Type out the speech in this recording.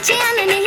the.